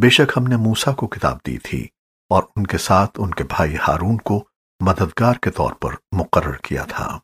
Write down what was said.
بے شک ہم نے موسیٰ کو کتاب دی تھی اور ان کے ساتھ ان کے بھائی ہارون کو مددگار کے طور پر مقرر کیا تھا۔